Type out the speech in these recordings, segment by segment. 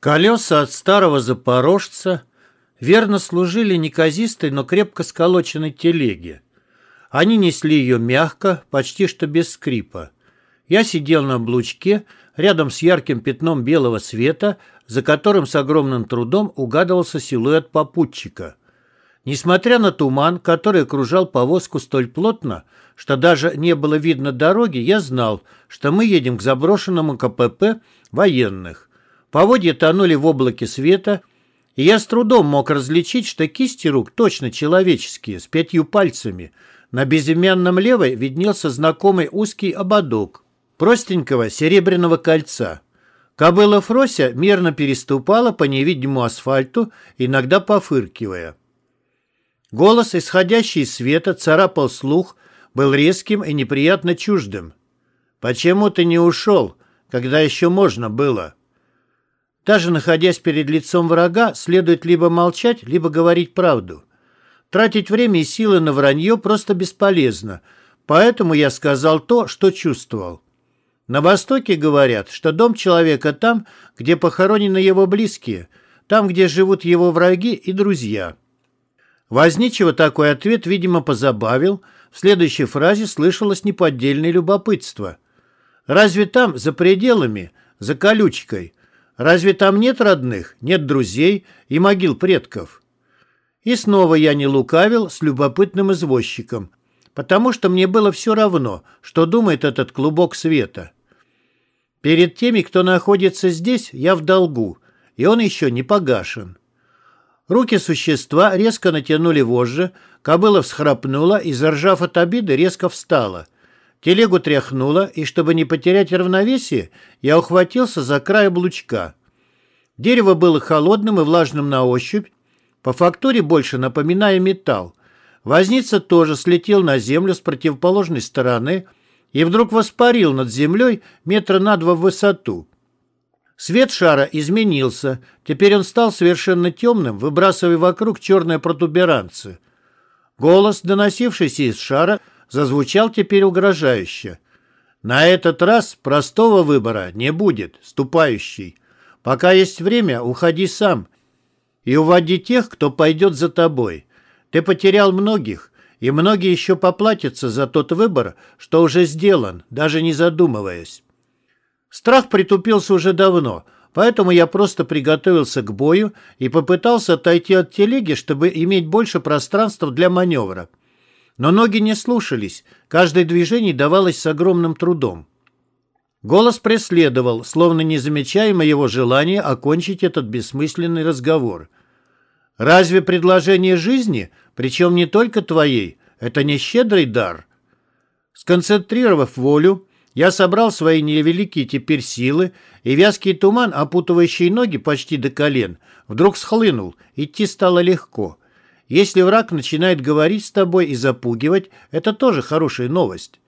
Колеса от старого запорожца верно служили неказистой, но крепко сколоченной телеге. Они несли ее мягко, почти что без скрипа. Я сидел на облучке, рядом с ярким пятном белого света, за которым с огромным трудом угадывался силуэт попутчика. Несмотря на туман, который окружал повозку столь плотно, что даже не было видно дороги, я знал, что мы едем к заброшенному КПП военных. Поводья тонули в облаке света, и я с трудом мог различить, что кисти рук точно человеческие, с пятью пальцами. На безымянном левой виднелся знакомый узкий ободок простенького серебряного кольца. Кобыла Фрося мерно переступала по невидимому асфальту, иногда пофыркивая. Голос, исходящий из света, царапал слух, был резким и неприятно чуждым. «Почему ты не ушел, когда еще можно было?» Даже находясь перед лицом врага, следует либо молчать, либо говорить правду. Тратить время и силы на вранье просто бесполезно, поэтому я сказал то, что чувствовал. На Востоке говорят, что дом человека там, где похоронены его близкие, там, где живут его враги и друзья. Возничего такой ответ, видимо, позабавил. В следующей фразе слышалось неподдельное любопытство. Разве там, за пределами, за колючкой, Разве там нет родных, нет друзей и могил предков? И снова я не лукавил с любопытным извозчиком, потому что мне было все равно, что думает этот клубок света. Перед теми, кто находится здесь, я в долгу, и он еще не погашен. Руки существа резко натянули вожжи, кобыла всхрапнула и, заржав от обиды, резко встала. Телегу тряхнуло, и, чтобы не потерять равновесие, я ухватился за край облучка. Дерево было холодным и влажным на ощупь, по фактуре больше напоминая металл. Возница тоже слетел на землю с противоположной стороны и вдруг воспарил над землей метра на два в высоту. Свет шара изменился, теперь он стал совершенно темным, выбрасывая вокруг черные протуберанцы. Голос, доносившийся из шара, зазвучал теперь угрожающе. «На этот раз простого выбора не будет, ступающий. Пока есть время, уходи сам и уводи тех, кто пойдет за тобой. Ты потерял многих, и многие еще поплатятся за тот выбор, что уже сделан, даже не задумываясь. Страх притупился уже давно, поэтому я просто приготовился к бою и попытался отойти от телеги, чтобы иметь больше пространства для маневра. Но ноги не слушались, каждое движение давалось с огромным трудом. Голос преследовал, словно не замечая моего желания окончить этот бессмысленный разговор. «Разве предложение жизни, причем не только твоей, это не щедрый дар?» Сконцентрировав волю, я собрал свои невеликие теперь силы, и вязкий туман, опутывающий ноги почти до колен, вдруг схлынул, идти стало легко. Если враг начинает говорить с тобой и запугивать, это тоже хорошая новость.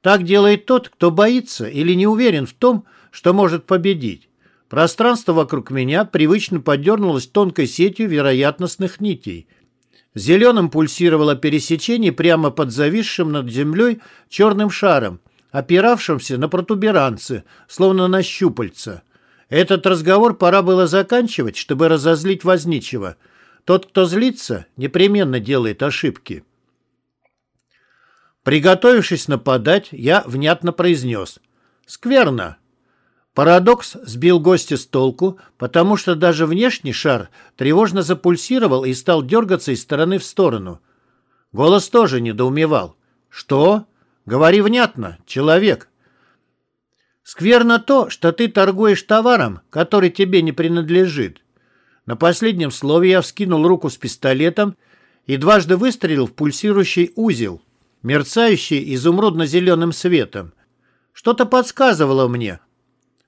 Так делает тот, кто боится или не уверен в том, что может победить. Пространство вокруг меня привычно подернулось тонкой сетью вероятностных нитей. Зеленым пульсировало пересечение прямо под зависшим над землей черным шаром, опиравшимся на протуберанцы, словно на щупальца. Этот разговор пора было заканчивать, чтобы разозлить возничего. Тот, кто злится, непременно делает ошибки. Приготовившись нападать, я внятно произнес. «Скверно». Парадокс сбил гостя с толку, потому что даже внешний шар тревожно запульсировал и стал дергаться из стороны в сторону. Голос тоже недоумевал. «Что? Говори внятно, человек». «Скверно то, что ты торгуешь товаром, который тебе не принадлежит». На последнем слове я вскинул руку с пистолетом и дважды выстрелил в пульсирующий узел мерцающий изумрудно-зеленым светом. Что-то подсказывало мне,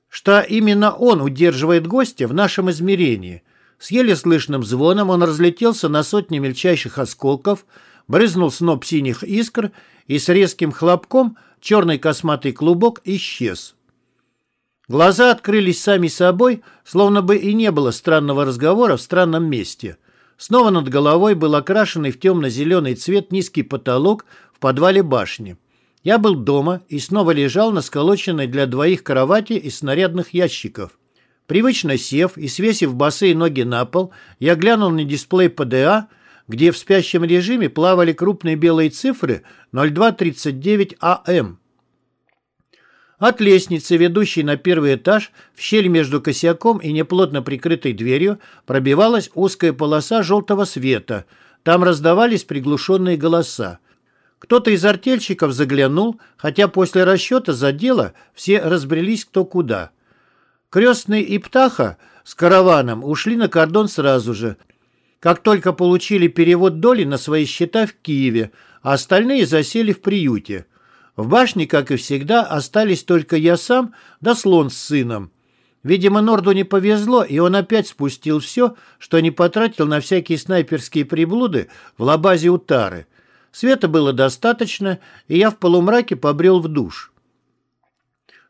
что именно он удерживает гостя в нашем измерении. С еле слышным звоном он разлетелся на сотни мельчайших осколков, брызнул сноп синих искр, и с резким хлопком черный косматый клубок исчез. Глаза открылись сами собой, словно бы и не было странного разговора в странном месте. Снова над головой был окрашенный в темно-зеленый цвет низкий потолок в подвале башни. Я был дома и снова лежал на сколоченной для двоих кровати из снарядных ящиков. Привычно сев и свесив босые ноги на пол, я глянул на дисплей ПДА, где в спящем режиме плавали крупные белые цифры 0239 АМ. От лестницы, ведущей на первый этаж, в щель между косяком и неплотно прикрытой дверью пробивалась узкая полоса желтого света. Там раздавались приглушенные голоса. Кто-то из артельщиков заглянул, хотя после расчета за дело все разбрелись кто куда. Крестный и Птаха с караваном ушли на кордон сразу же, как только получили перевод доли на свои счета в Киеве, а остальные засели в приюте. В башне, как и всегда, остались только я сам да слон с сыном. Видимо, Норду не повезло, и он опять спустил все, что не потратил на всякие снайперские приблуды в лабазе у Тары. Света было достаточно, и я в полумраке побрел в душ.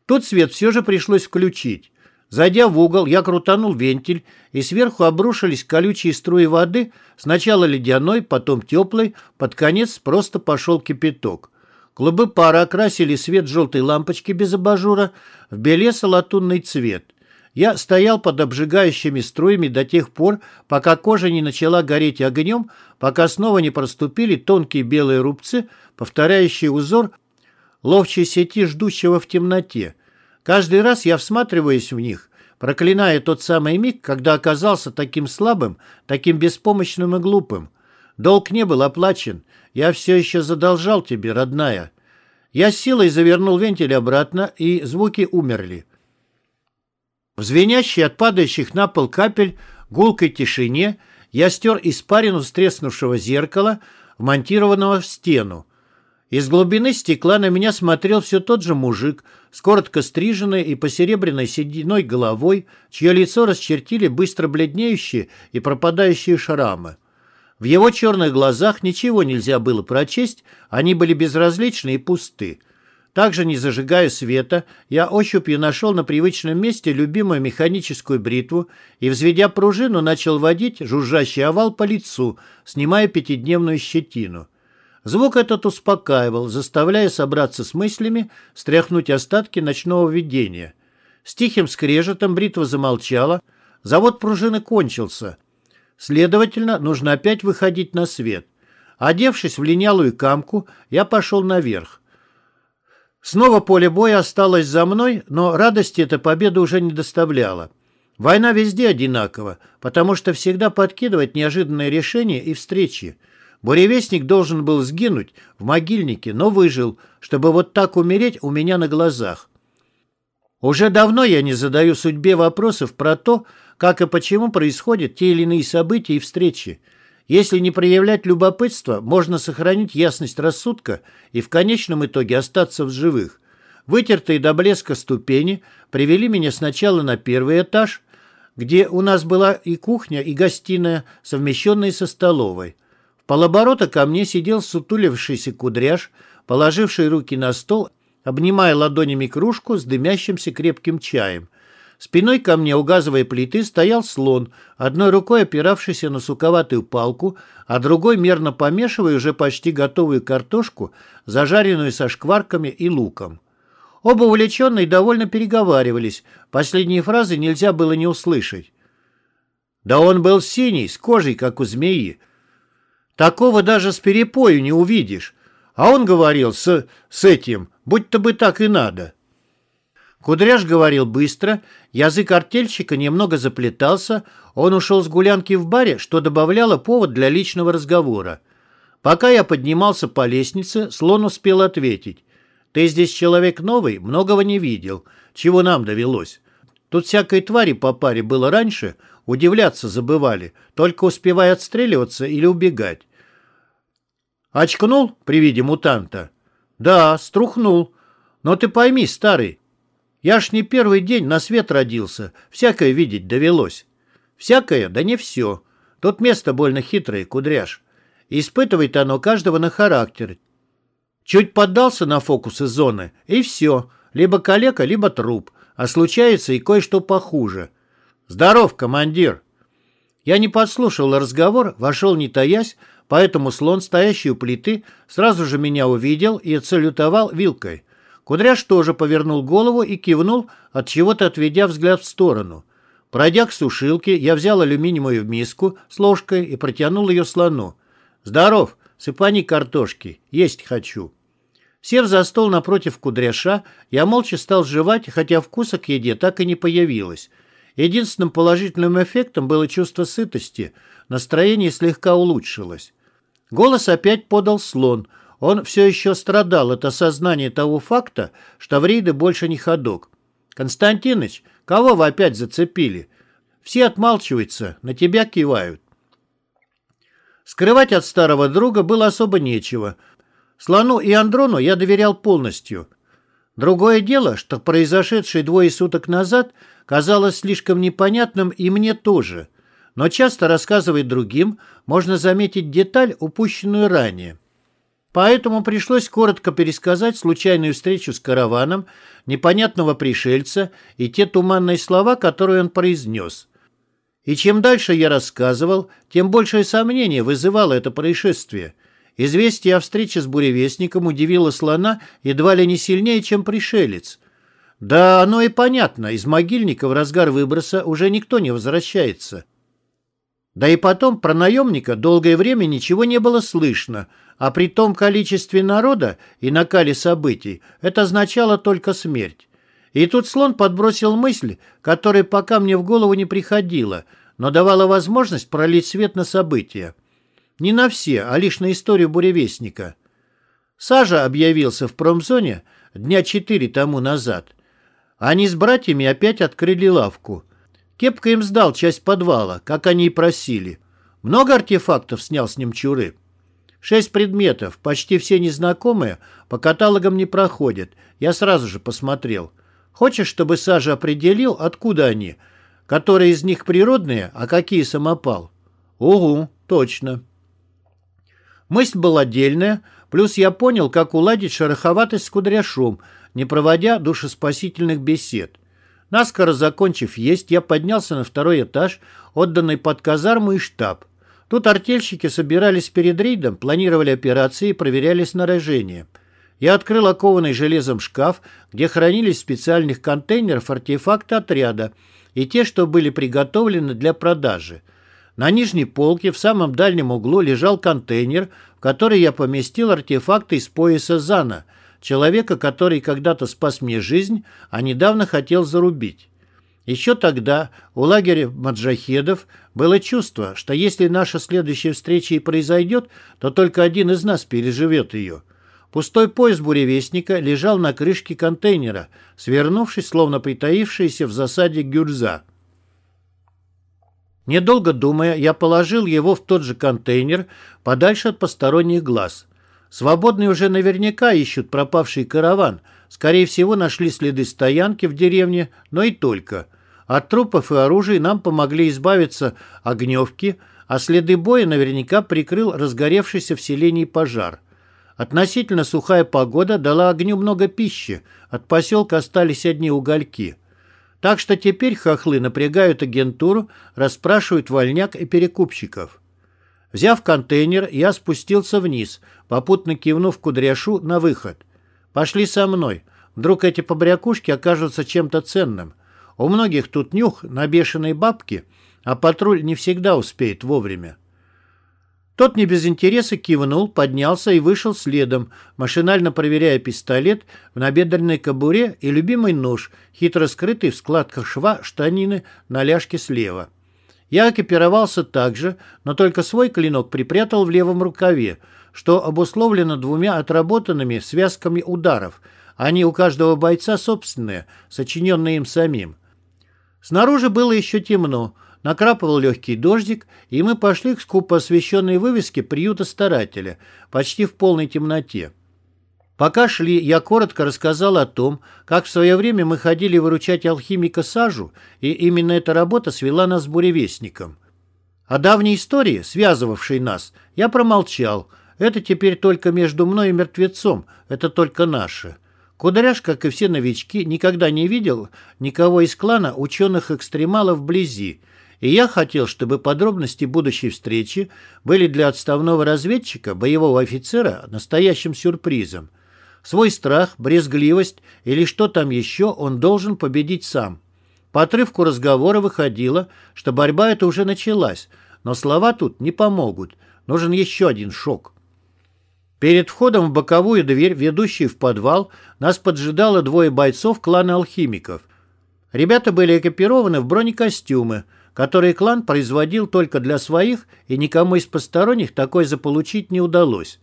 Тут свет все же пришлось включить. Зайдя в угол, я крутанул вентиль, и сверху обрушились колючие струи воды, сначала ледяной, потом теплый, под конец просто пошел кипяток. Клубы пара окрасили свет желтой лампочки без абажура в белесо-латунный цвет. Я стоял под обжигающими струями до тех пор, пока кожа не начала гореть огнем, пока снова не проступили тонкие белые рубцы, повторяющие узор ловчей сети, ждущего в темноте. Каждый раз я всматриваюсь в них, проклиная тот самый миг, когда оказался таким слабым, таким беспомощным и глупым. Долг не был оплачен. Я все еще задолжал тебе, родная. Я силой завернул вентиль обратно, и звуки умерли. В звенящей от падающих на пол капель гулкой тишине я стер испарину с треснувшего зеркала, вмонтированного в стену. Из глубины стекла на меня смотрел все тот же мужик с коротко стриженной и посеребряной сединой головой, чье лицо расчертили быстро бледнеющие и пропадающие шрамы. В его черных глазах ничего нельзя было прочесть, они были безразличны и пусты. Также, не зажигая света, я ощупью нашел на привычном месте любимую механическую бритву и, взведя пружину, начал водить жужжащий овал по лицу, снимая пятидневную щетину. Звук этот успокаивал, заставляя собраться с мыслями, стряхнуть остатки ночного видения. С тихим скрежетом бритва замолчала, завод пружины кончился. Следовательно, нужно опять выходить на свет. Одевшись в линялую камку, я пошел наверх. Снова поле боя осталось за мной, но радости эта победа уже не доставляла. Война везде одинакова, потому что всегда подкидывает неожиданные решения и встречи. Буревестник должен был сгинуть в могильнике, но выжил, чтобы вот так умереть у меня на глазах. Уже давно я не задаю судьбе вопросов про то, как и почему происходят те или иные события и встречи. Если не проявлять любопытства, можно сохранить ясность рассудка и в конечном итоге остаться в живых. Вытертые до блеска ступени привели меня сначала на первый этаж, где у нас была и кухня, и гостиная, совмещенные со столовой. В полоборота ко мне сидел сутулившийся кудряш, положивший руки на стол, обнимая ладонями кружку с дымящимся крепким чаем – Спиной ко мне у газовой плиты стоял слон, одной рукой опиравшийся на суковатую палку, а другой мерно помешивая уже почти готовую картошку, зажаренную со шкварками и луком. Оба увлеченные довольно переговаривались, последние фразы нельзя было не услышать. Да он был синий, с кожей, как у змеи. Такого даже с перепою не увидишь. А он говорил с, с этим, будь-то бы так и надо. Кудряш говорил быстро, язык артельщика немного заплетался, он ушел с гулянки в баре, что добавляло повод для личного разговора. Пока я поднимался по лестнице, слон успел ответить. «Ты здесь человек новый, многого не видел. Чего нам довелось? Тут всякой твари по паре было раньше, удивляться забывали, только успевая отстреливаться или убегать». «Очкнул при виде мутанта?» «Да, струхнул. Но ты пойми, старый, я ж не первый день на свет родился, всякое видеть довелось. Всякое, да не все. Тут место больно хитрое, кудряш. испытывает оно каждого на характер. Чуть поддался на фокусы зоны, и все. Либо калека, либо труп. А случается и кое-что похуже. Здоров, командир. Я не подслушал разговор, вошел не таясь, поэтому слон, стоящий у плиты, сразу же меня увидел и отсалютовал вилкой. Кудряш тоже повернул голову и кивнул, от чего-то отведя взгляд в сторону. Пройдя к сушилке, я взял алюминиевую миску с ложкой и протянул ее слону. «Здоров! Сыпани картошки. Есть хочу». Сев за стол напротив кудряша, я молча стал жевать, хотя вкуса к еде так и не появилось. Единственным положительным эффектом было чувство сытости. Настроение слегка улучшилось. Голос опять подал слон. Он все еще страдал от осознания того факта, что Вриды больше не ходок. «Константиныч, кого вы опять зацепили? Все отмалчиваются, на тебя кивают». Скрывать от старого друга было особо нечего. Слону и Андрону я доверял полностью. Другое дело, что произошедшее двое суток назад казалось слишком непонятным и мне тоже. Но часто рассказывая другим, можно заметить деталь, упущенную ранее. Поэтому пришлось коротко пересказать случайную встречу с караваном, непонятного пришельца и те туманные слова, которые он произнес. И чем дальше я рассказывал, тем большее сомнение вызывало это происшествие. Известие о встрече с буревестником удивило слона едва ли не сильнее, чем пришелец. Да оно и понятно, из могильника в разгар выброса уже никто не возвращается. Да и потом про наемника долгое время ничего не было слышно, а при том количестве народа и накале событий это означало только смерть. И тут слон подбросил мысль, которая пока мне в голову не приходила, но давала возможность пролить свет на события. Не на все, а лишь на историю буревестника. Сажа объявился в промзоне дня четыре тому назад. Они с братьями опять открыли лавку. Кепка им сдал часть подвала, как они и просили. Много артефактов снял с ним чуры. Шесть предметов, почти все незнакомые, по каталогам не проходят. Я сразу же посмотрел. Хочешь, чтобы Сажа определил, откуда они? Которые из них природные, а какие самопал? Угу, точно. Мысль была отдельная, плюс я понял, как уладить шероховатость с кудряшом, не проводя душеспасительных бесед. Наскоро закончив есть, я поднялся на второй этаж, отданный под казарму и штаб. Тут артельщики собирались перед рейдом, планировали операции и проверяли снаряжение. Я открыл окованный железом шкаф, где хранились специальных контейнерах артефакты отряда и те, что были приготовлены для продажи. На нижней полке в самом дальнем углу лежал контейнер, в который я поместил артефакты из пояса Зана, человека, который когда-то спас мне жизнь, а недавно хотел зарубить. Еще тогда у лагеря маджахедов было чувство, что если наша следующая встреча и произойдет, то только один из нас переживет ее. Пустой пояс буревестника лежал на крышке контейнера, свернувшись, словно притаившийся в засаде гюрза. Недолго думая, я положил его в тот же контейнер, подальше от посторонних глаз. Свободные уже наверняка ищут пропавший караван. Скорее всего, нашли следы стоянки в деревне, но и только – от трупов и оружия нам помогли избавиться огневки, а следы боя наверняка прикрыл разгоревшийся в селении пожар. Относительно сухая погода дала огню много пищи, от поселка остались одни угольки. Так что теперь хохлы напрягают агентуру, расспрашивают вольняк и перекупщиков. Взяв контейнер, я спустился вниз, попутно кивнув кудряшу на выход. «Пошли со мной. Вдруг эти побрякушки окажутся чем-то ценным. У многих тут нюх на бешеной бабке, а патруль не всегда успеет вовремя. Тот не без интереса кивнул, поднялся и вышел следом, машинально проверяя пистолет в набедренной кобуре и любимый нож, хитро скрытый в складках шва штанины на ляжке слева. Я экипировался так же, но только свой клинок припрятал в левом рукаве, что обусловлено двумя отработанными связками ударов. Они у каждого бойца собственные, сочиненные им самим. Снаружи было еще темно, накрапывал легкий дождик, и мы пошли к скупо освещенной вывеске приюта старателя, почти в полной темноте. Пока шли, я коротко рассказал о том, как в свое время мы ходили выручать алхимика Сажу, и именно эта работа свела нас с буревестником. О давней истории, связывавшей нас, я промолчал. Это теперь только между мной и мертвецом, это только наше. Кудряш, как и все новички, никогда не видел никого из клана ученых-экстремалов вблизи, и я хотел, чтобы подробности будущей встречи были для отставного разведчика, боевого офицера, настоящим сюрпризом. Свой страх, брезгливость или что там еще он должен победить сам. По отрывку разговора выходило, что борьба эта уже началась, но слова тут не помогут. Нужен еще один шок. Перед входом в боковую дверь, ведущую в подвал, нас поджидало двое бойцов клана алхимиков. Ребята были экипированы в бронекостюмы, которые клан производил только для своих, и никому из посторонних такой заполучить не удалось.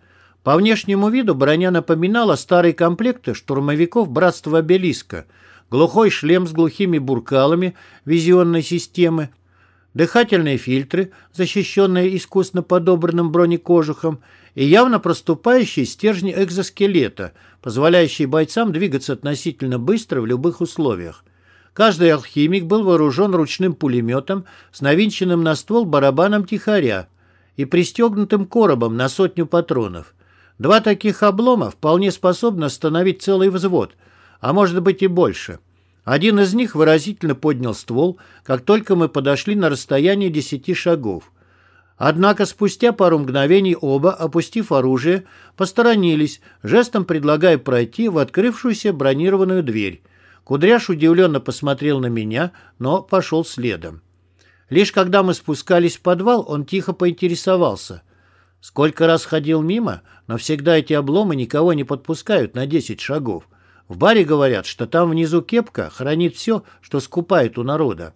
По внешнему виду броня напоминала старые комплекты штурмовиков братства обелиска, глухой шлем с глухими буркалами визионной системы, дыхательные фильтры, защищенные искусно подобранным бронекожухом, и явно проступающие стержни экзоскелета, позволяющие бойцам двигаться относительно быстро в любых условиях. Каждый алхимик был вооружен ручным пулеметом с навинченным на ствол барабаном тихаря и пристегнутым коробом на сотню патронов. Два таких облома вполне способны остановить целый взвод, а может быть и больше. Один из них выразительно поднял ствол, как только мы подошли на расстояние десяти шагов. Однако спустя пару мгновений оба, опустив оружие, посторонились, жестом предлагая пройти в открывшуюся бронированную дверь. Кудряш удивленно посмотрел на меня, но пошел следом. Лишь когда мы спускались в подвал, он тихо поинтересовался. Сколько раз ходил мимо, но всегда эти обломы никого не подпускают на 10 шагов. В баре говорят, что там внизу кепка хранит все, что скупает у народа.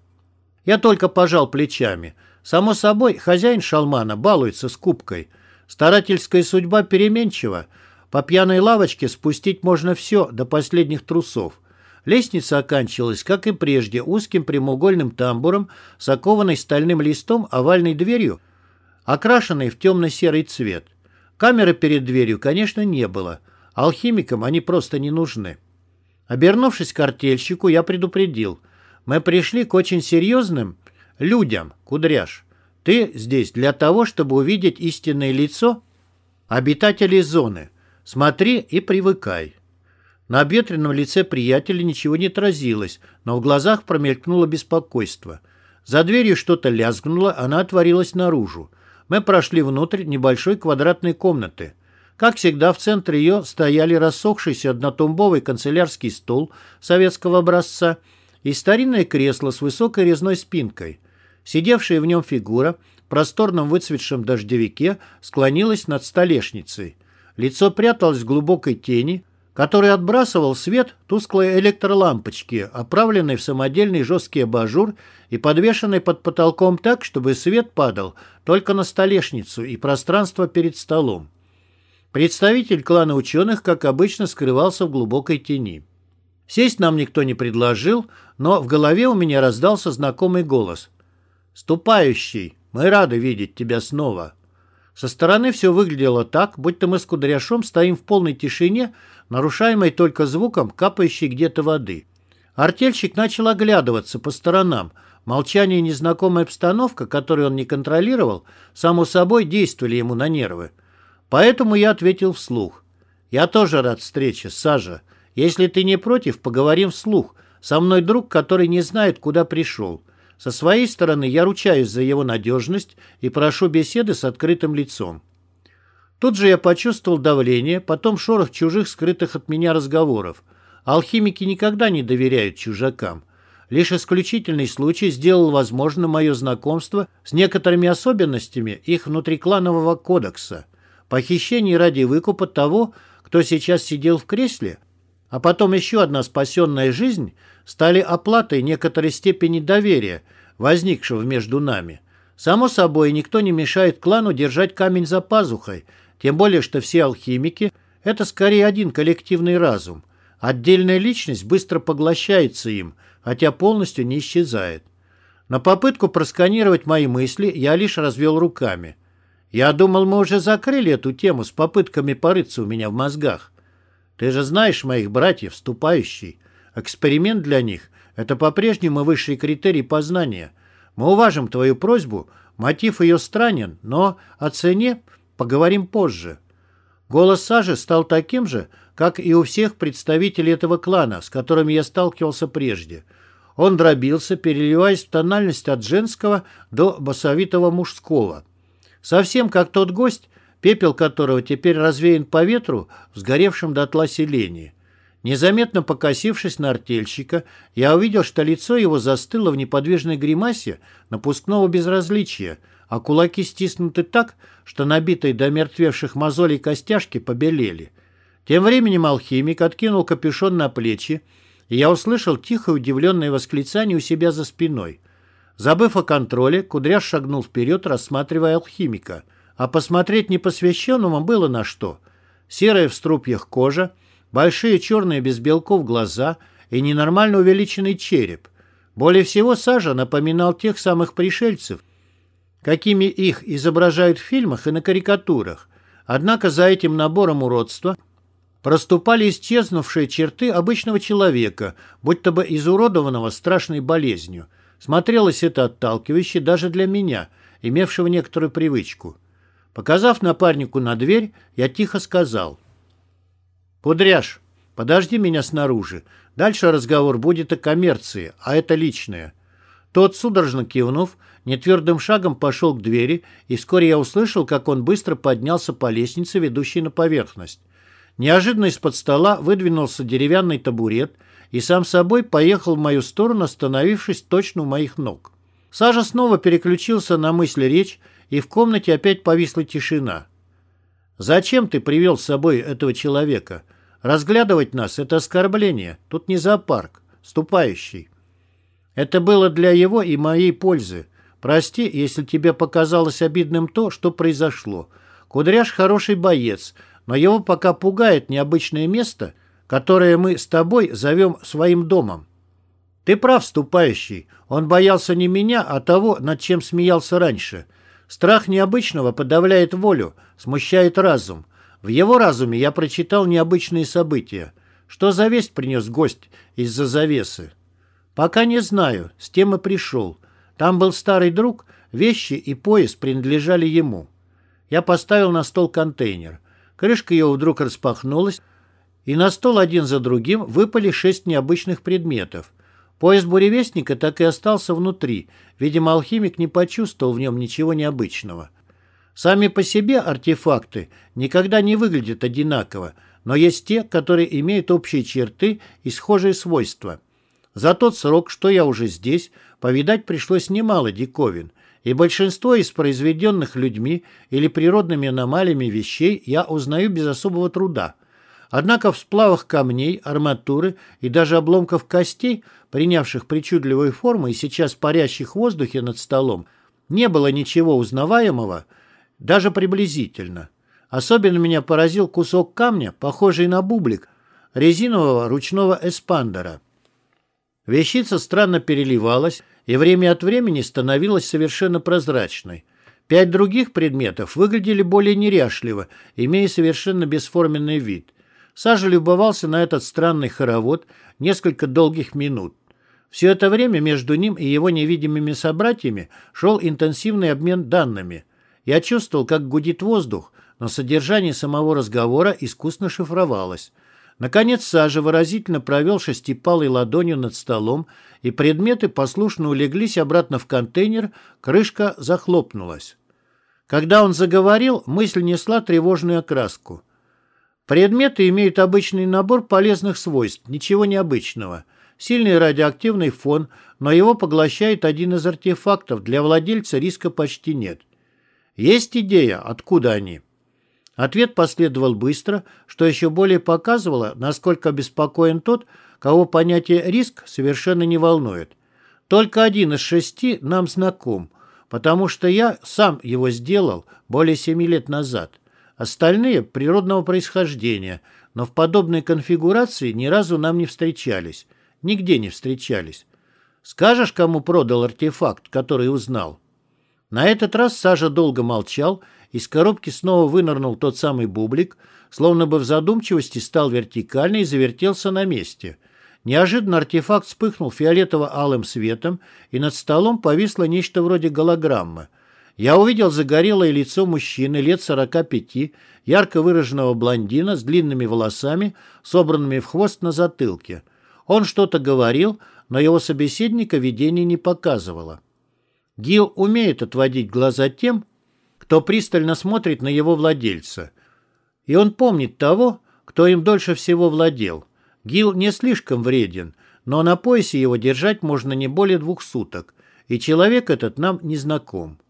Я только пожал плечами. Само собой, хозяин шалмана балуется скупкой. Старательская судьба переменчива. По пьяной лавочке спустить можно все, до последних трусов. Лестница оканчивалась, как и прежде, узким прямоугольным тамбуром с окованной стальным листом овальной дверью, окрашенной в темно-серый цвет. Камеры перед дверью, конечно, не было. Алхимикам они просто не нужны. Обернувшись к артельщику, я предупредил. Мы пришли к очень серьезным людям, Кудряш. Ты здесь для того, чтобы увидеть истинное лицо обитателей зоны. Смотри и привыкай. На обветренном лице приятеля ничего не отразилось, но в глазах промелькнуло беспокойство. За дверью что-то лязгнуло, она отворилась наружу. Мы прошли внутрь небольшой квадратной комнаты. Как всегда, в центре ее стояли рассохшийся однотумбовый канцелярский стол советского образца и старинное кресло с высокой резной спинкой. Сидевшая в нем фигура в просторном выцветшем дождевике склонилась над столешницей. Лицо пряталось в глубокой тени, который отбрасывал свет тусклой электролампочки, оправленной в самодельный жесткий абажур и подвешенной под потолком так, чтобы свет падал только на столешницу и пространство перед столом. Представитель клана ученых, как обычно, скрывался в глубокой тени. Сесть нам никто не предложил, но в голове у меня раздался знакомый голос. «Ступающий, мы рады видеть тебя снова». Со стороны все выглядело так, будто мы с Кудряшом стоим в полной тишине, нарушаемой только звуком капающей где-то воды. Артельщик начал оглядываться по сторонам. Молчание и незнакомая обстановка, которую он не контролировал, само собой действовали ему на нервы. Поэтому я ответил вслух. «Я тоже рад встрече, Сажа. Если ты не против, поговорим вслух. Со мной друг, который не знает, куда пришел. Со своей стороны я ручаюсь за его надежность и прошу беседы с открытым лицом. Тут же я почувствовал давление, потом шорох чужих скрытых от меня разговоров. Алхимики никогда не доверяют чужакам. Лишь исключительный случай сделал возможным мое знакомство с некоторыми особенностями их внутрикланового кодекса. Похищение ради выкупа того, кто сейчас сидел в кресле, а потом еще одна спасенная жизнь – стали оплатой некоторой степени доверия, возникшего между нами. Само собой, никто не мешает клану держать камень за пазухой, тем более, что все алхимики – это скорее один коллективный разум. Отдельная личность быстро поглощается им, хотя полностью не исчезает. На попытку просканировать мои мысли я лишь развел руками. Я думал, мы уже закрыли эту тему с попытками порыться у меня в мозгах. Ты же знаешь моих братьев, вступающий. Эксперимент для них – это по-прежнему высший критерий познания. Мы уважим твою просьбу, мотив ее странен, но о цене поговорим позже. Голос Сажи стал таким же, как и у всех представителей этого клана, с которыми я сталкивался прежде. Он дробился, переливаясь в тональность от женского до басовитого мужского. Совсем как тот гость, пепел которого теперь развеян по ветру в сгоревшем дотла селении. Незаметно покосившись на артельщика, я увидел, что лицо его застыло в неподвижной гримасе напускного безразличия, а кулаки стиснуты так, что набитые до мертвевших мозолей костяшки побелели. Тем временем алхимик откинул капюшон на плечи, и я услышал тихое удивленное восклицание у себя за спиной. Забыв о контроле, Кудряш шагнул вперед, рассматривая алхимика. А посмотреть непосвященному было на что. Серая в струпьях кожа, большие черные без белков глаза и ненормально увеличенный череп. Более всего Сажа напоминал тех самых пришельцев, какими их изображают в фильмах и на карикатурах. Однако за этим набором уродства проступали исчезнувшие черты обычного человека, будь то бы изуродованного страшной болезнью. Смотрелось это отталкивающе даже для меня, имевшего некоторую привычку. Показав напарнику на дверь, я тихо сказал. «Кудряш, подожди меня снаружи. Дальше разговор будет о коммерции, а это личное». Тот, судорожно кивнув, нетвердым шагом пошел к двери, и вскоре я услышал, как он быстро поднялся по лестнице, ведущей на поверхность. Неожиданно из-под стола выдвинулся деревянный табурет и сам собой поехал в мою сторону, остановившись точно у моих ног. Сажа снова переключился на мысли речь, и в комнате опять повисла тишина. «Зачем ты привел с собой этого человека? Разглядывать нас — это оскорбление. Тут не зоопарк. Ступающий». Это было для его и моей пользы. Прости, если тебе показалось обидным то, что произошло. Кудряш хороший боец, но его пока пугает необычное место, которое мы с тобой зовем своим домом. Ты прав, ступающий. Он боялся не меня, а того, над чем смеялся раньше. Страх необычного подавляет волю, смущает разум. В его разуме я прочитал необычные события. Что за весть принес гость из-за завесы? Пока не знаю, с тем и пришел. Там был старый друг, вещи и пояс принадлежали ему. Я поставил на стол контейнер. Крышка его вдруг распахнулась, и на стол один за другим выпали шесть необычных предметов. Пояс буревестника так и остался внутри. Видимо, алхимик не почувствовал в нем ничего необычного. Сами по себе артефакты никогда не выглядят одинаково, но есть те, которые имеют общие черты и схожие свойства. За тот срок, что я уже здесь, повидать пришлось немало диковин, и большинство из произведенных людьми или природными аномалиями вещей я узнаю без особого труда. Однако в сплавах камней, арматуры и даже обломков костей, принявших причудливые формы и сейчас парящих в воздухе над столом, не было ничего узнаваемого, даже приблизительно. Особенно меня поразил кусок камня, похожий на бублик, резинового ручного эспандера. Вещица странно переливалась и время от времени становилась совершенно прозрачной. Пять других предметов выглядели более неряшливо, имея совершенно бесформенный вид. Сажа любовался на этот странный хоровод несколько долгих минут. Все это время между ним и его невидимыми собратьями шел интенсивный обмен данными. Я чувствовал, как гудит воздух, но содержание самого разговора искусно шифровалось. Наконец Сажа выразительно провел шестипалой ладонью над столом, и предметы послушно улеглись обратно в контейнер, крышка захлопнулась. Когда он заговорил, мысль несла тревожную окраску. Предметы имеют обычный набор полезных свойств, ничего необычного. Сильный радиоактивный фон, но его поглощает один из артефактов, для владельца риска почти нет. Есть идея, откуда они? Ответ последовал быстро, что еще более показывало, насколько обеспокоен тот, кого понятие «риск» совершенно не волнует. Только один из шести нам знаком, потому что я сам его сделал более семи лет назад. Остальные – природного происхождения, но в подобной конфигурации ни разу нам не встречались. Нигде не встречались. Скажешь, кому продал артефакт, который узнал? На этот раз Сажа долго молчал из коробки снова вынырнул тот самый бублик, словно бы в задумчивости стал вертикально и завертелся на месте. Неожиданно артефакт вспыхнул фиолетово-алым светом, и над столом повисло нечто вроде голограммы. Я увидел загорелое лицо мужчины лет сорока пяти, ярко выраженного блондина с длинными волосами, собранными в хвост на затылке. Он что-то говорил, но его собеседника видение не показывало. Гил умеет отводить глаза тем, кто пристально смотрит на его владельца. И он помнит того, кто им дольше всего владел. Гил не слишком вреден, но на поясе его держать можно не более двух суток, и человек этот нам не знаком.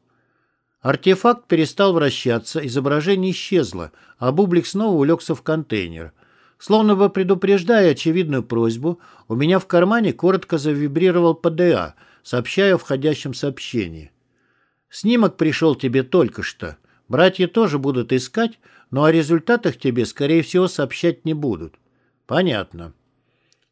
Артефакт перестал вращаться, изображение исчезло, а бублик снова улегся в контейнер. Словно бы предупреждая очевидную просьбу, у меня в кармане коротко завибрировал ПДА, сообщая о входящем сообщении. «Снимок пришел тебе только что. Братья тоже будут искать, но о результатах тебе, скорее всего, сообщать не будут». «Понятно».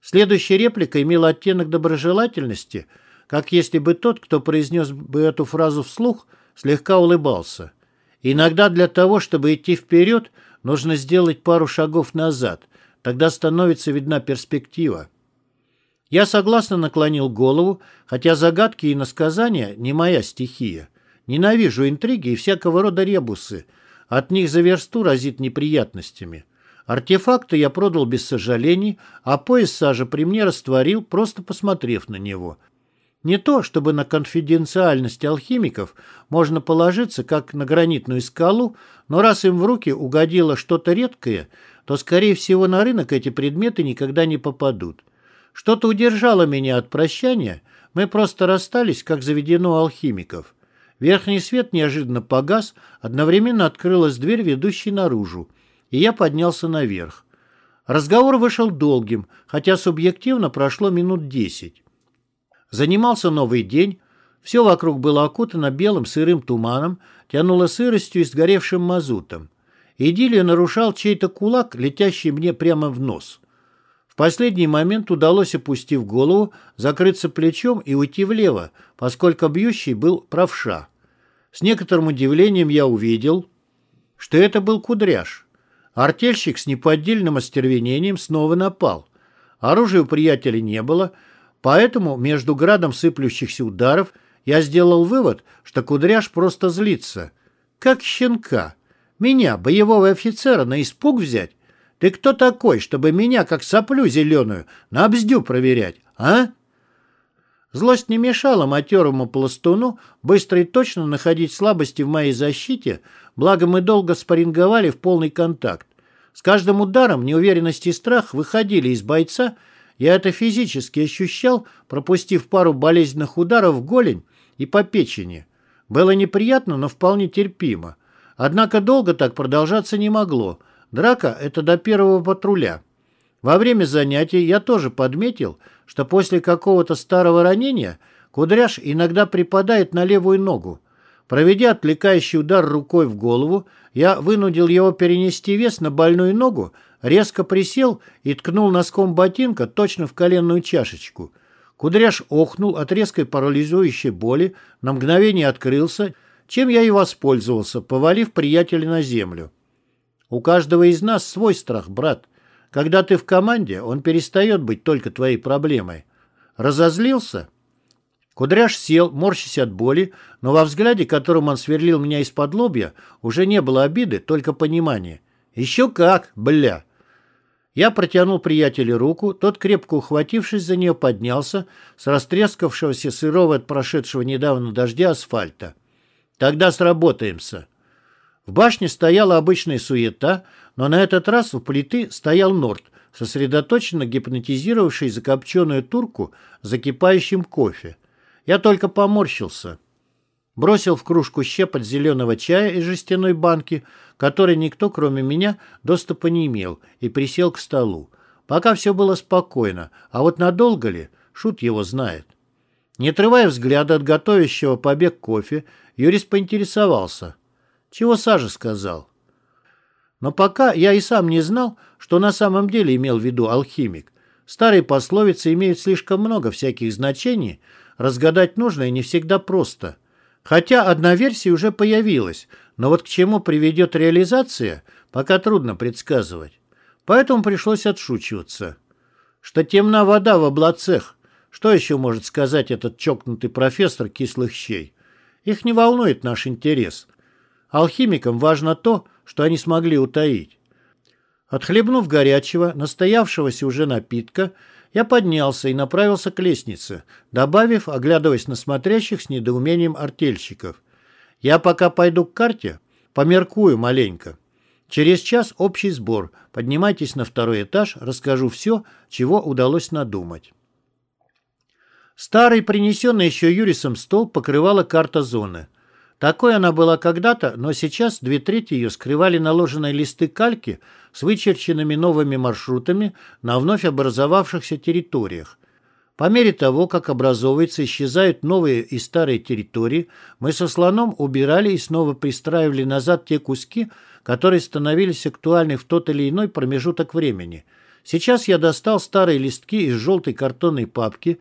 Следующая реплика имела оттенок доброжелательности, как если бы тот, кто произнес бы эту фразу вслух, слегка улыбался. Иногда для того, чтобы идти вперед, нужно сделать пару шагов назад, тогда становится видна перспектива. Я согласно наклонил голову, хотя загадки и насказания не моя стихия. Ненавижу интриги и всякого рода ребусы. От них за версту разит неприятностями. Артефакты я продал без сожалений, а пояс сажа при мне растворил, просто посмотрев на него. Не то, чтобы на конфиденциальность алхимиков можно положиться, как на гранитную скалу, но раз им в руки угодило что-то редкое, то, скорее всего, на рынок эти предметы никогда не попадут. Что-то удержало меня от прощания, мы просто расстались, как заведено алхимиков. Верхний свет неожиданно погас, одновременно открылась дверь, ведущая наружу и я поднялся наверх. Разговор вышел долгим, хотя субъективно прошло минут десять. Занимался новый день, все вокруг было окутано белым сырым туманом, тянуло сыростью и сгоревшим мазутом. Идиллию нарушал чей-то кулак, летящий мне прямо в нос. В последний момент удалось, опустив голову, закрыться плечом и уйти влево, поскольку бьющий был правша. С некоторым удивлением я увидел, что это был кудряш. Артельщик с неподдельным остервенением снова напал. Оружия у приятеля не было, поэтому между градом сыплющихся ударов я сделал вывод, что Кудряш просто злится. Как щенка. Меня, боевого офицера, на испуг взять? Ты кто такой, чтобы меня, как соплю зеленую, на обздю проверять, а? Злость не мешала матерому пластуну быстро и точно находить слабости в моей защите, благо мы долго спарринговали в полный контакт. С каждым ударом неуверенность и страх выходили из бойца, я это физически ощущал, пропустив пару болезненных ударов в голень и по печени. Было неприятно, но вполне терпимо. Однако долго так продолжаться не могло. Драка — это до первого патруля. Во время занятий я тоже подметил, что после какого-то старого ранения кудряш иногда припадает на левую ногу. Проведя отвлекающий удар рукой в голову, я вынудил его перенести вес на больную ногу, резко присел и ткнул носком ботинка точно в коленную чашечку. Кудряш охнул от резкой парализующей боли, на мгновение открылся, чем я и воспользовался, повалив приятеля на землю. У каждого из нас свой страх, брат. Когда ты в команде, он перестает быть только твоей проблемой. Разозлился? Кудряш сел, морщась от боли, но во взгляде, которым он сверлил меня из-под лобья, уже не было обиды, только понимание. «Еще как, бля!» Я протянул приятелю руку, тот, крепко ухватившись за нее, поднялся с растрескавшегося сырого от прошедшего недавно дождя асфальта. «Тогда сработаемся». В башне стояла обычная суета, но на этот раз у плиты стоял Норт, сосредоточенно гипнотизировавший закопченную турку закипающим кофе. Я только поморщился. Бросил в кружку щепоть зеленого чая из жестяной банки, которой никто, кроме меня, доступа не имел, и присел к столу. Пока все было спокойно, а вот надолго ли, шут его знает. Не отрывая взгляда от готовящего побег кофе, Юрис поинтересовался. Чего Сажа сказал? Но пока я и сам не знал, что на самом деле имел в виду алхимик. Старые пословицы имеют слишком много всяких значений, разгадать нужное не всегда просто. Хотя одна версия уже появилась, но вот к чему приведет реализация, пока трудно предсказывать. Поэтому пришлось отшучиваться. Что темна вода в облацах. Что еще может сказать этот чокнутый профессор кислых щей? Их не волнует наш интерес. Алхимикам важно то, что они смогли утаить. Отхлебнув горячего, настоявшегося уже напитка, я поднялся и направился к лестнице, добавив, оглядываясь на смотрящих с недоумением артельщиков. «Я пока пойду к карте, померкую маленько. Через час общий сбор. Поднимайтесь на второй этаж, расскажу все, чего удалось надумать. Старый, принесенный еще Юрисом стол, покрывала карта зоны. Такой она была когда-то, но сейчас две трети ее скрывали наложенные листы кальки с вычерченными новыми маршрутами на вновь образовавшихся территориях. По мере того, как образовываются и исчезают новые и старые территории, мы со слоном убирали и снова пристраивали назад те куски, которые становились актуальны в тот или иной промежуток времени. Сейчас я достал старые листки из желтой картонной папки,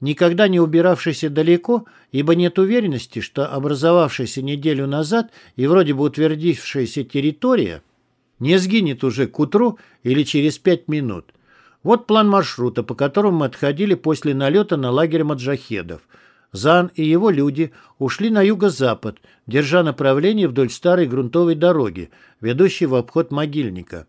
никогда не убиравшийся далеко, ибо нет уверенности, что образовавшаяся неделю назад и вроде бы утвердившаяся территория не сгинет уже к утру или через пять минут. Вот план маршрута, по которому мы отходили после налета на лагерь маджахедов. Зан и его люди ушли на юго-запад, держа направление вдоль старой грунтовой дороги, ведущей в обход могильника.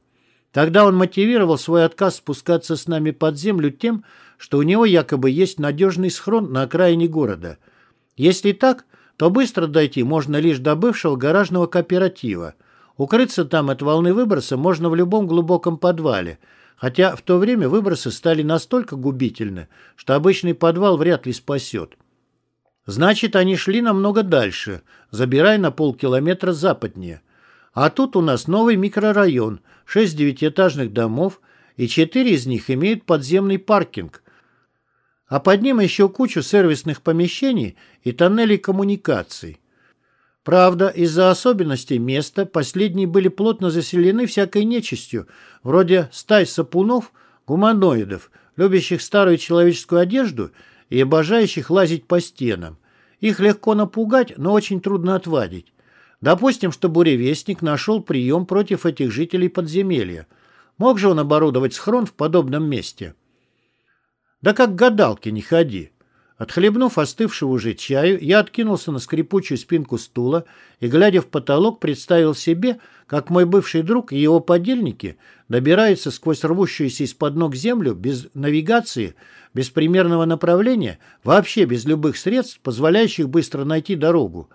Тогда он мотивировал свой отказ спускаться с нами под землю тем, что у него якобы есть надежный схрон на окраине города. Если так, то быстро дойти можно лишь до бывшего гаражного кооператива. Укрыться там от волны выброса можно в любом глубоком подвале, хотя в то время выбросы стали настолько губительны, что обычный подвал вряд ли спасет. Значит, они шли намного дальше, забирая на полкилометра западнее. А тут у нас новый микрорайон, шесть девятиэтажных домов, и четыре из них имеют подземный паркинг, а под ним еще кучу сервисных помещений и тоннелей коммуникаций. Правда, из-за особенностей места последние были плотно заселены всякой нечистью, вроде стай сапунов, гуманоидов, любящих старую человеческую одежду и обожающих лазить по стенам. Их легко напугать, но очень трудно отвадить. Допустим, что буревестник нашел прием против этих жителей подземелья. Мог же он оборудовать схрон в подобном месте? Да как гадалки не ходи. Отхлебнув остывшего уже чаю, я откинулся на скрипучую спинку стула и, глядя в потолок, представил себе, как мой бывший друг и его подельники добираются сквозь рвущуюся из-под ног землю без навигации, без примерного направления, вообще без любых средств, позволяющих быстро найти дорогу.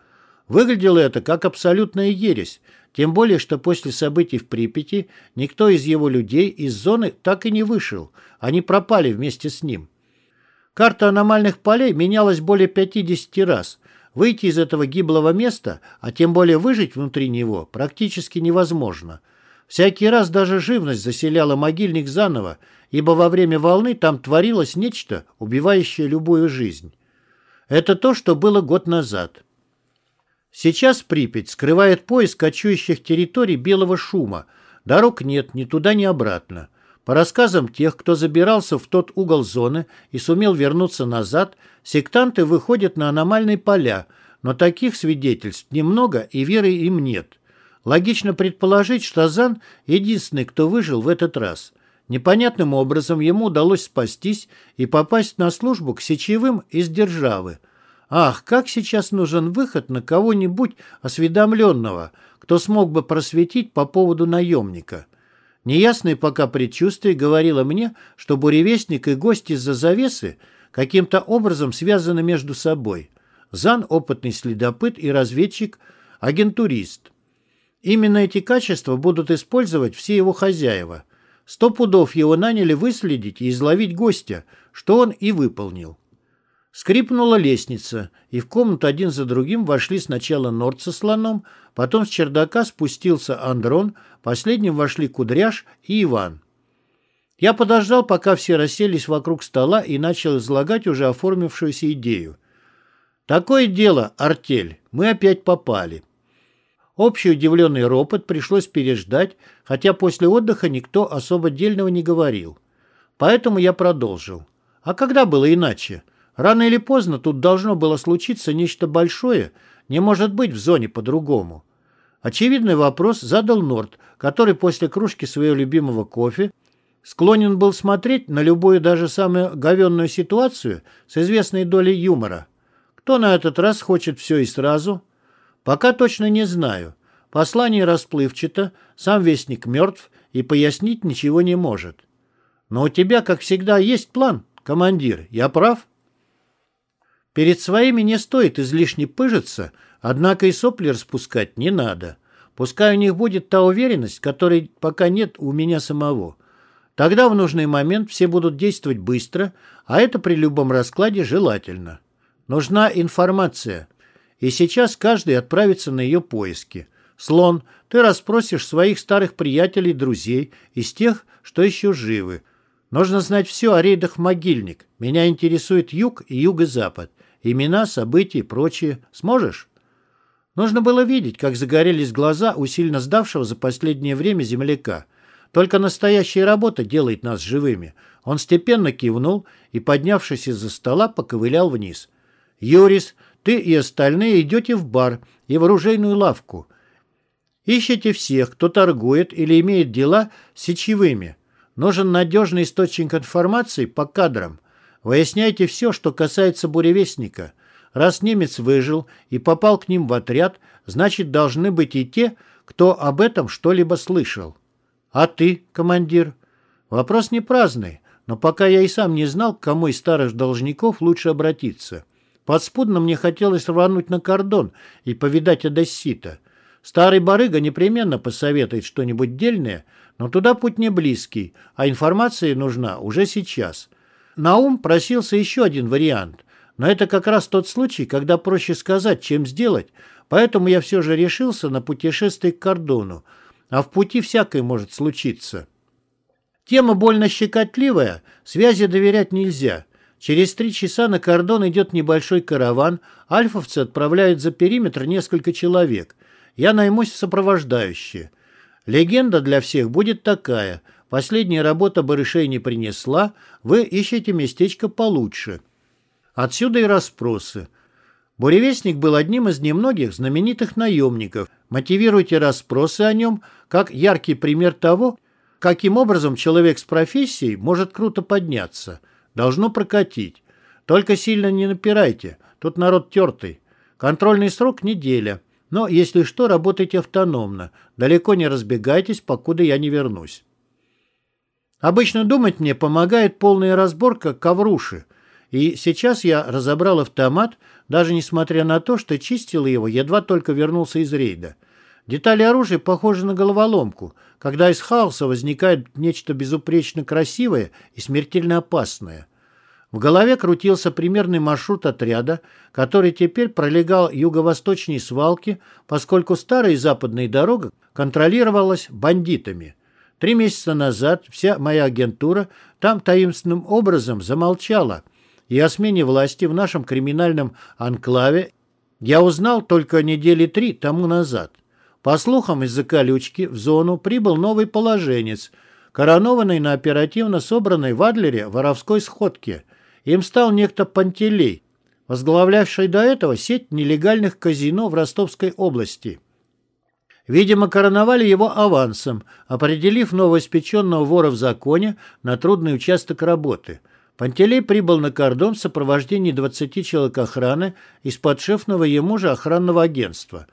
Выглядело это как абсолютная ересь, тем более, что после событий в Припяти никто из его людей из зоны так и не вышел, они пропали вместе с ним. Карта аномальных полей менялась более 50 раз. Выйти из этого гиблого места, а тем более выжить внутри него, практически невозможно. Всякий раз даже живность заселяла могильник заново, ибо во время волны там творилось нечто, убивающее любую жизнь. Это то, что было год назад. Сейчас Припять скрывает поиск кочующих территорий белого шума. Дорог нет ни туда, ни обратно. По рассказам тех, кто забирался в тот угол зоны и сумел вернуться назад, сектанты выходят на аномальные поля, но таких свидетельств немного и веры им нет. Логично предположить, что Зан – единственный, кто выжил в этот раз. Непонятным образом ему удалось спастись и попасть на службу к сечевым из державы – Ах, как сейчас нужен выход на кого-нибудь осведомленного, кто смог бы просветить по поводу наемника. Неясное пока предчувствие говорило мне, что буревестник и гость из-за завесы каким-то образом связаны между собой. Зан – опытный следопыт и разведчик, агентурист. Именно эти качества будут использовать все его хозяева. Сто пудов его наняли выследить и изловить гостя, что он и выполнил. Скрипнула лестница, и в комнату один за другим вошли сначала Норд со слоном, потом с чердака спустился Андрон, последним вошли Кудряш и Иван. Я подождал, пока все расселись вокруг стола и начал излагать уже оформившуюся идею. Такое дело, артель, мы опять попали. Общий удивленный ропот пришлось переждать, хотя после отдыха никто особо дельного не говорил. Поэтому я продолжил. А когда было иначе? Рано или поздно тут должно было случиться нечто большое, не может быть в зоне по-другому. Очевидный вопрос задал Норт, который после кружки своего любимого кофе склонен был смотреть на любую даже самую говенную ситуацию с известной долей юмора. Кто на этот раз хочет все и сразу? Пока точно не знаю. Послание расплывчато, сам вестник мертв и пояснить ничего не может. Но у тебя, как всегда, есть план, командир. Я прав? Перед своими не стоит излишне пыжиться, однако и сопли распускать не надо. Пускай у них будет та уверенность, которой пока нет у меня самого. Тогда в нужный момент все будут действовать быстро, а это при любом раскладе желательно. Нужна информация. И сейчас каждый отправится на ее поиски. Слон, ты расспросишь своих старых приятелей друзей из тех, что еще живы. Нужно знать все о рейдах в могильник. Меня интересует юг и юго-запад. Имена, события и прочее. Сможешь? Нужно было видеть, как загорелись глаза у сильно сдавшего за последнее время земляка. Только настоящая работа делает нас живыми. Он степенно кивнул и, поднявшись из-за стола, поковылял вниз. «Юрис, ты и остальные идете в бар и в оружейную лавку. Ищите всех, кто торгует или имеет дела с сечевыми. Нужен надежный источник информации по кадрам. Выясняйте все, что касается буревестника. Раз немец выжил и попал к ним в отряд, значит, должны быть и те, кто об этом что-либо слышал. А ты, командир? Вопрос не праздный, но пока я и сам не знал, к кому из старых должников лучше обратиться. Подспудно мне хотелось рвануть на кордон и повидать Одессита. Старый барыга непременно посоветует что-нибудь дельное, но туда путь не близкий, а информация нужна уже сейчас. На ум просился еще один вариант – но это как раз тот случай, когда проще сказать, чем сделать, поэтому я все же решился на путешествие к кордону, а в пути всякое может случиться. Тема больно щекотливая, связи доверять нельзя. Через три часа на кордон идет небольшой караван, альфовцы отправляют за периметр несколько человек. Я наймусь в сопровождающие. Легенда для всех будет такая. Последняя работа барышей не принесла, вы ищете местечко получше. Отсюда и расспросы. Буревестник был одним из немногих знаменитых наемников. Мотивируйте расспросы о нем как яркий пример того, каким образом человек с профессией может круто подняться. Должно прокатить. Только сильно не напирайте, тут народ тертый. Контрольный срок – неделя. Но, если что, работайте автономно. Далеко не разбегайтесь, покуда я не вернусь. Обычно думать мне помогает полная разборка ковруши – и сейчас я разобрал автомат, даже несмотря на то, что чистил его, едва только вернулся из рейда. Детали оружия похожи на головоломку, когда из хаоса возникает нечто безупречно красивое и смертельно опасное. В голове крутился примерный маршрут отряда, который теперь пролегал юго-восточней свалки, поскольку старая западная дорога контролировалась бандитами. Три месяца назад вся моя агентура там таинственным образом замолчала – и о смене власти в нашем криминальном анклаве я узнал только недели три тому назад. По слухам, из-за колючки в зону прибыл новый положенец, коронованный на оперативно собранной в Адлере воровской сходке. Им стал некто Пантелей, возглавлявший до этого сеть нелегальных казино в Ростовской области. Видимо, короновали его авансом, определив новоиспеченного вора в законе на трудный участок работы – Пантелей прибыл на кордон в сопровождении 20 человек охраны из подшефного ему же охранного агентства.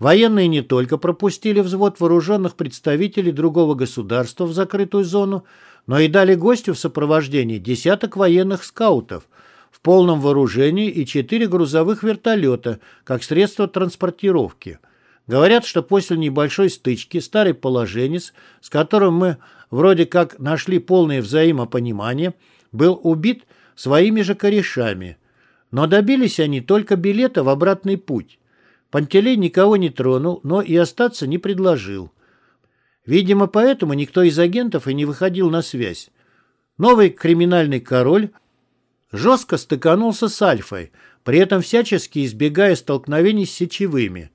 Военные не только пропустили взвод вооруженных представителей другого государства в закрытую зону, но и дали гостю в сопровождении десяток военных скаутов в полном вооружении и четыре грузовых вертолета как средство транспортировки. Говорят, что после небольшой стычки старый положенец, с которым мы вроде как нашли полное взаимопонимание, был убит своими же корешами. Но добились они только билета в обратный путь. Пантелей никого не тронул, но и остаться не предложил. Видимо, поэтому никто из агентов и не выходил на связь. Новый криминальный король жестко стыканулся с Альфой, при этом всячески избегая столкновений с сечевыми.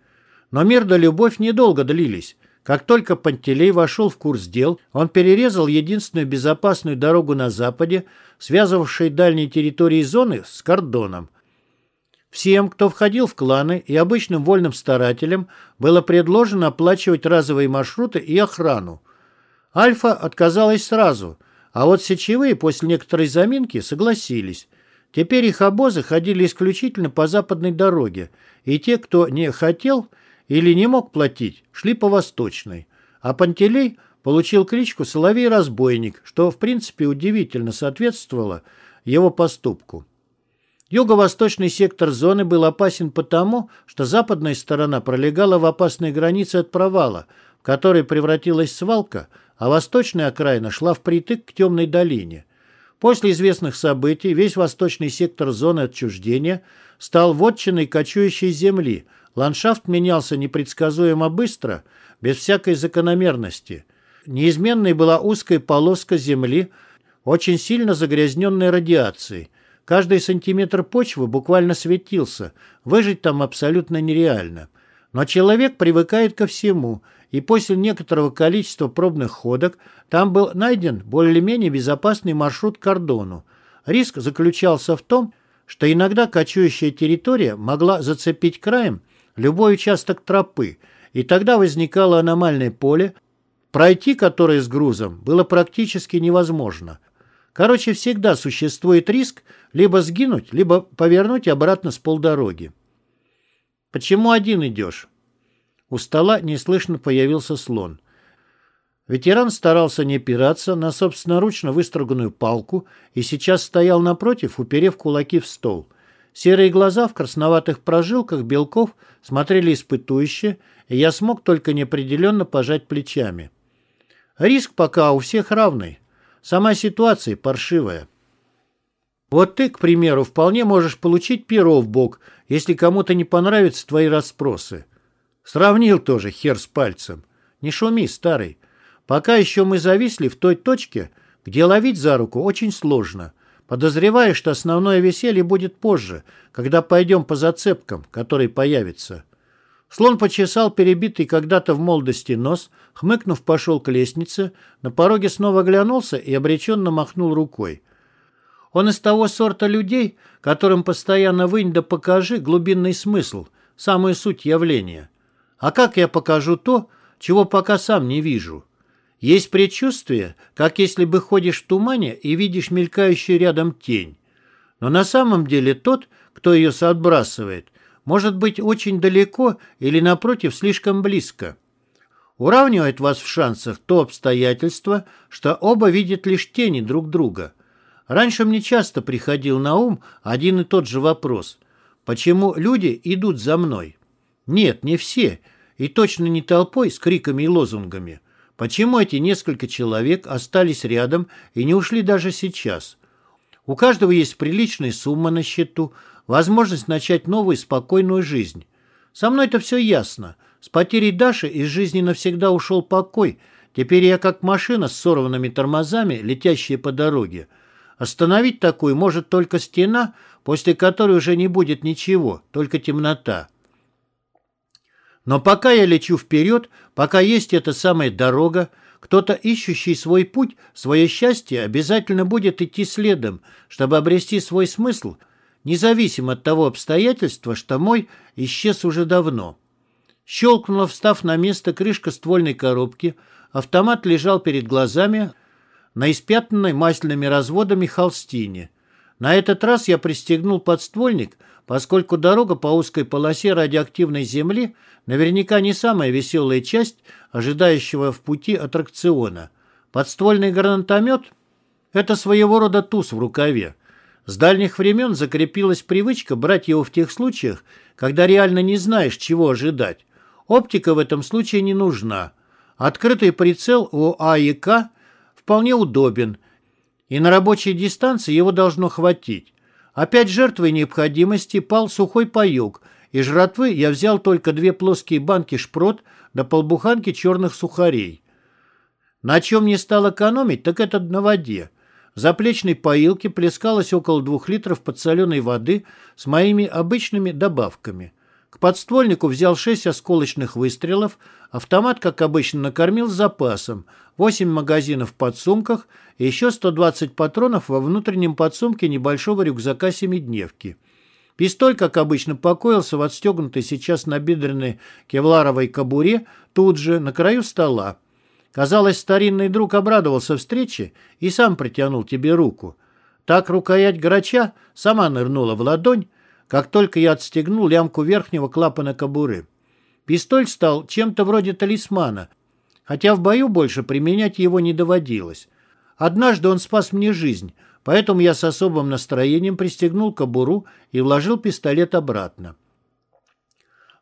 Но мир да любовь недолго длились. Как только Пантелей вошел в курс дел, он перерезал единственную безопасную дорогу на западе, связывавшей дальние территории зоны с кордоном. Всем, кто входил в кланы и обычным вольным старателям, было предложено оплачивать разовые маршруты и охрану. Альфа отказалась сразу, а вот сечевые после некоторой заминки согласились. Теперь их обозы ходили исключительно по западной дороге, и те, кто не хотел – или не мог платить, шли по Восточной. А Пантелей получил кличку «Соловей-разбойник», что, в принципе, удивительно соответствовало его поступку. Юго-восточный сектор зоны был опасен потому, что западная сторона пролегала в опасной границе от провала, в который превратилась свалка, а восточная окраина шла впритык к темной долине. После известных событий весь восточный сектор зоны отчуждения стал вотчиной кочующей земли, ландшафт менялся непредсказуемо быстро, без всякой закономерности. Неизменной была узкая полоска земли, очень сильно загрязненная радиацией, Каждый сантиметр почвы буквально светился, выжить там абсолютно нереально. Но человек привыкает ко всему, и после некоторого количества пробных ходок там был найден более-менее безопасный маршрут к кордону. Риск заключался в том, что иногда кочующая территория могла зацепить краем любой участок тропы, и тогда возникало аномальное поле, пройти которое с грузом было практически невозможно. Короче, всегда существует риск либо сгинуть, либо повернуть обратно с полдороги. «Почему один идешь?» У стола неслышно появился слон. Ветеран старался не опираться на собственноручно выструганную палку и сейчас стоял напротив, уперев кулаки в стол. Серые глаза в красноватых прожилках белков смотрели испытующе, и я смог только неопределенно пожать плечами. Риск пока у всех равный. Сама ситуация паршивая. Вот ты, к примеру, вполне можешь получить перо в бок, если кому-то не понравятся твои расспросы. Сравнил тоже хер с пальцем. Не шуми, старый. Пока еще мы зависли в той точке, где ловить за руку очень сложно. Подозреваю, что основное веселье будет позже, когда пойдем по зацепкам, которые появятся. Слон почесал перебитый когда-то в молодости нос, хмыкнув, пошел к лестнице, на пороге снова оглянулся и обреченно махнул рукой. Он из того сорта людей, которым постоянно вынь да покажи глубинный смысл, самую суть явления. А как я покажу то, чего пока сам не вижу? Есть предчувствие, как если бы ходишь в тумане и видишь мелькающую рядом тень. Но на самом деле тот, кто ее соотбрасывает, может быть очень далеко или, напротив, слишком близко. Уравнивает вас в шансах то обстоятельство, что оба видят лишь тени друг друга. Раньше мне часто приходил на ум один и тот же вопрос. Почему люди идут за мной? Нет, не все, и точно не толпой с криками и лозунгами. Почему эти несколько человек остались рядом и не ушли даже сейчас? У каждого есть приличная сумма на счету, возможность начать новую спокойную жизнь. Со мной это все ясно. С потерей Даши из жизни навсегда ушел покой. Теперь я как машина с сорванными тормозами, летящая по дороге. Остановить такую может только стена, после которой уже не будет ничего, только темнота. Но пока я лечу вперед, пока есть эта самая дорога, кто-то, ищущий свой путь, свое счастье, обязательно будет идти следом, чтобы обрести свой смысл, независимо от того обстоятельства, что мой исчез уже давно. Щелкнула, встав на место крышка ствольной коробки, автомат лежал перед глазами на испятнанной масляными разводами холстине. На этот раз я пристегнул подствольник, поскольку дорога по узкой полосе радиоактивной земли наверняка не самая веселая часть ожидающего в пути аттракциона. Подствольный гранатомет – это своего рода туз в рукаве. С дальних времен закрепилась привычка брать его в тех случаях, когда реально не знаешь, чего ожидать. Оптика в этом случае не нужна. Открытый прицел у АИК вполне удобен, и на рабочей дистанции его должно хватить. Опять жертвой необходимости пал сухой паёк, и жратвы я взял только две плоские банки шпрот да полбуханки черных сухарей. На чем не стал экономить, так это на воде. В заплечной поилке плескалось около двух литров подсоленой воды с моими обычными добавками. К подствольнику взял шесть осколочных выстрелов, автомат, как обычно, накормил с запасом, восемь магазинов в подсумках и еще 120 патронов во внутреннем подсумке небольшого рюкзака семидневки. Пистоль, как обычно, покоился в отстегнутой сейчас на бедренной кевларовой кобуре тут же, на краю стола. Казалось, старинный друг обрадовался встрече и сам протянул тебе руку. Так рукоять грача сама нырнула в ладонь, как только я отстегнул лямку верхнего клапана кобуры. Пистоль стал чем-то вроде талисмана, хотя в бою больше применять его не доводилось. Однажды он спас мне жизнь, поэтому я с особым настроением пристегнул кобуру и вложил пистолет обратно.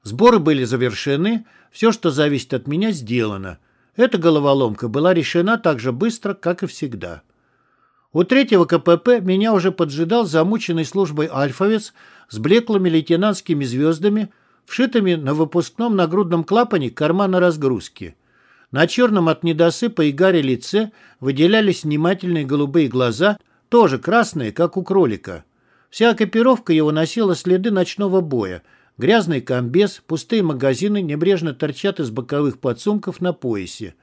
Сборы были завершены, все, что зависит от меня, сделано. Эта головоломка была решена так же быстро, как и всегда. У третьего КПП меня уже поджидал замученный службой альфовец с блеклыми лейтенантскими звездами, вшитыми на выпускном нагрудном клапане кармана разгрузки. На черном от недосыпа и гари лице выделялись внимательные голубые глаза, тоже красные, как у кролика. Вся экипировка его носила следы ночного боя. Грязный комбез, пустые магазины небрежно торчат из боковых подсумков на поясе.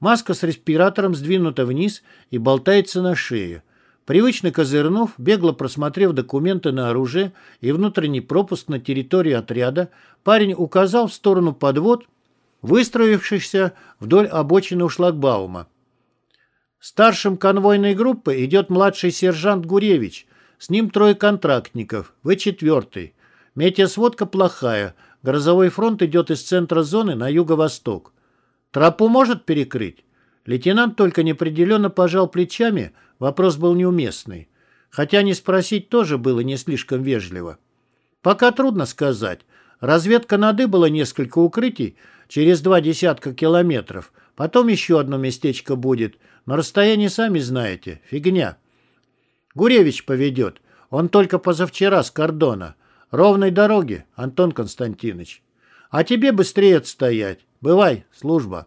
Маска с респиратором сдвинута вниз и болтается на шее. Привычно козырнув, бегло просмотрев документы на оружие и внутренний пропуск на территорию отряда, парень указал в сторону подвод, выстроившихся вдоль обочины у шлагбаума. Старшим конвойной группы идет младший сержант Гуревич. С ним трое контрактников. Вы четвертый. Метеосводка плохая. Грозовой фронт идет из центра зоны на юго-восток. Тропу может перекрыть? Лейтенант только неопределенно пожал плечами, вопрос был неуместный. Хотя не спросить тоже было не слишком вежливо. Пока трудно сказать. Разведка надыбала несколько укрытий через два десятка километров. Потом еще одно местечко будет. Но расстояние сами знаете. Фигня. Гуревич поведет. Он только позавчера с кордона. Ровной дороги, Антон Константинович. А тебе быстрее отстоять. Бывай, служба.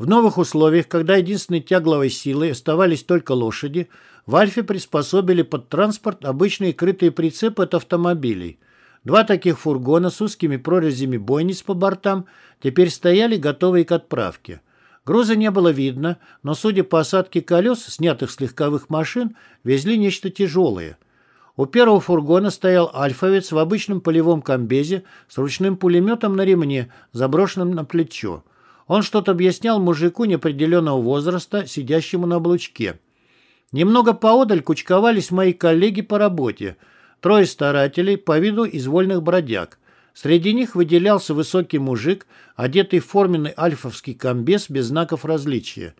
В новых условиях, когда единственной тягловой силой оставались только лошади, в Альфе приспособили под транспорт обычные крытые прицепы от автомобилей. Два таких фургона с узкими прорезями бойниц по бортам теперь стояли готовые к отправке. Груза не было видно, но, судя по осадке колес, снятых с легковых машин, везли нечто тяжелое – у первого фургона стоял альфовец в обычном полевом комбезе с ручным пулеметом на ремне, заброшенным на плечо. Он что-то объяснял мужику неопределенного возраста, сидящему на облучке. Немного поодаль кучковались мои коллеги по работе. Трое старателей по виду из бродяг. Среди них выделялся высокий мужик, одетый в форменный альфовский комбез без знаков различия.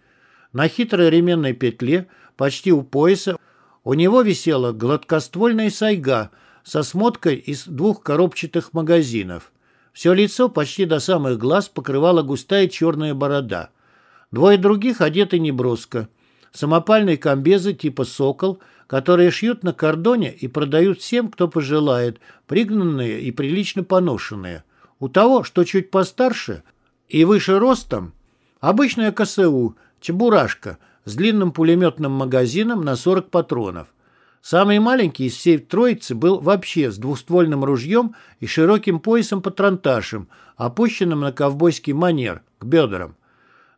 На хитрой ременной петле, почти у пояса, у него висела гладкоствольная сайга со смоткой из двух коробчатых магазинов. Все лицо почти до самых глаз покрывала густая черная борода. Двое других одеты неброско. Самопальные комбезы типа «Сокол», которые шьют на кордоне и продают всем, кто пожелает, пригнанные и прилично поношенные. У того, что чуть постарше и выше ростом, обычная КСУ, чебурашка – с длинным пулеметным магазином на 40 патронов. Самый маленький из всей троицы был вообще с двуствольным ружьем и широким поясом-патронташем, опущенным на ковбойский манер, к бедрам.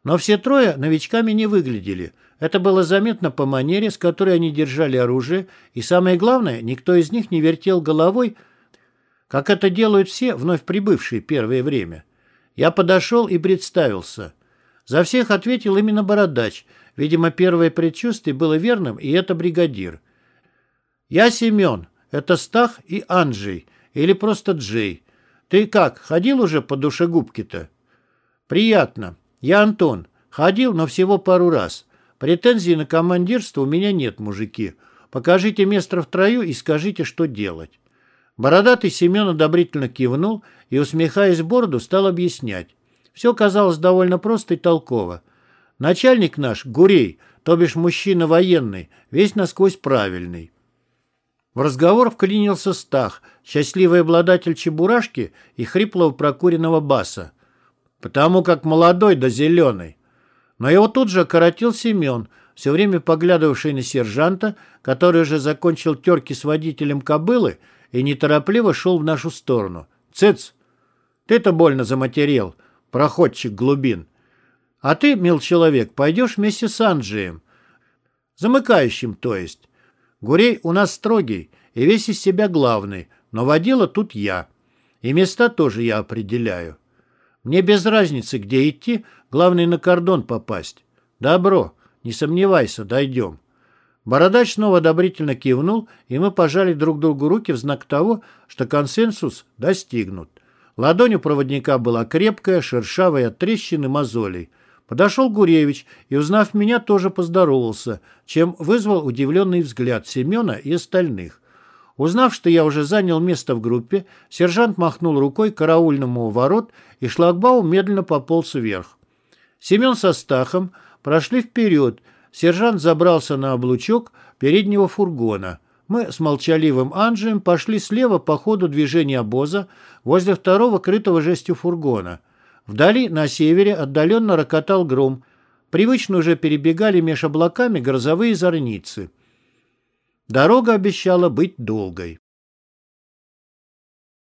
Но все трое новичками не выглядели. Это было заметно по манере, с которой они держали оружие, и самое главное, никто из них не вертел головой, как это делают все вновь прибывшие первое время. Я подошел и представился. За всех ответил именно Бородач – Видимо, первое предчувствие было верным, и это бригадир. «Я Семен. Это Стах и Анджей. Или просто Джей. Ты как, ходил уже по душегубке-то?» «Приятно. Я Антон. Ходил, но всего пару раз. Претензий на командирство у меня нет, мужики. Покажите место в трою и скажите, что делать». Бородатый Семен одобрительно кивнул и, усмехаясь бороду, стал объяснять. Все казалось довольно просто и толково. Начальник наш, Гурей, то бишь мужчина военный, весь насквозь правильный. В разговор вклинился Стах, счастливый обладатель чебурашки и хриплого прокуренного баса. Потому как молодой да зеленый. Но его тут же окоротил Семен, все время поглядывавший на сержанта, который уже закончил терки с водителем кобылы и неторопливо шел в нашу сторону. «Цыц! Ты-то больно заматерел, проходчик глубин!» А ты, мил человек, пойдешь вместе с Анджием. Замыкающим, то есть. Гурей у нас строгий и весь из себя главный, но водила тут я. И места тоже я определяю. Мне без разницы, где идти, главное на кордон попасть. Добро, не сомневайся, дойдем. Бородач снова одобрительно кивнул, и мы пожали друг другу руки в знак того, что консенсус достигнут. Ладонь у проводника была крепкая, шершавая от трещин мозолей. Подошел Гуревич и, узнав меня, тоже поздоровался, чем вызвал удивленный взгляд Семена и остальных. Узнав, что я уже занял место в группе, сержант махнул рукой караульному у ворот, и шлагбаум медленно пополз вверх. Семен со Стахом прошли вперед, сержант забрался на облучок переднего фургона. Мы с молчаливым Анджием пошли слева по ходу движения обоза возле второго крытого жестью фургона. Вдали, на севере, отдаленно рокотал гром. Привычно уже перебегали меж облаками грозовые зорницы. Дорога обещала быть долгой.